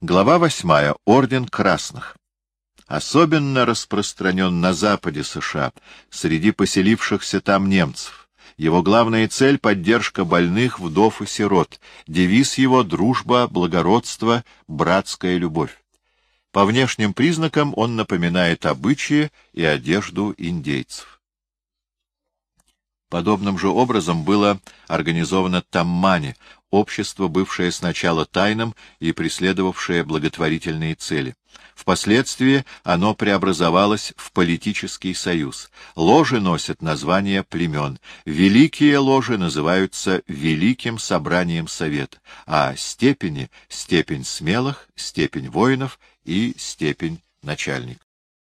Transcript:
Глава восьмая. Орден Красных. Особенно распространен на западе США, среди поселившихся там немцев. Его главная цель — поддержка больных, вдов и сирот. Девиз его — дружба, благородство, братская любовь. По внешним признакам он напоминает обычаи и одежду индейцев. Подобным же образом было организовано Таммани, общество, бывшее сначала тайным и преследовавшее благотворительные цели. Впоследствии оно преобразовалось в политический союз. Ложи носят название племен. Великие ложи называются Великим собранием совет, а степени — степень смелых, степень воинов и степень начальников.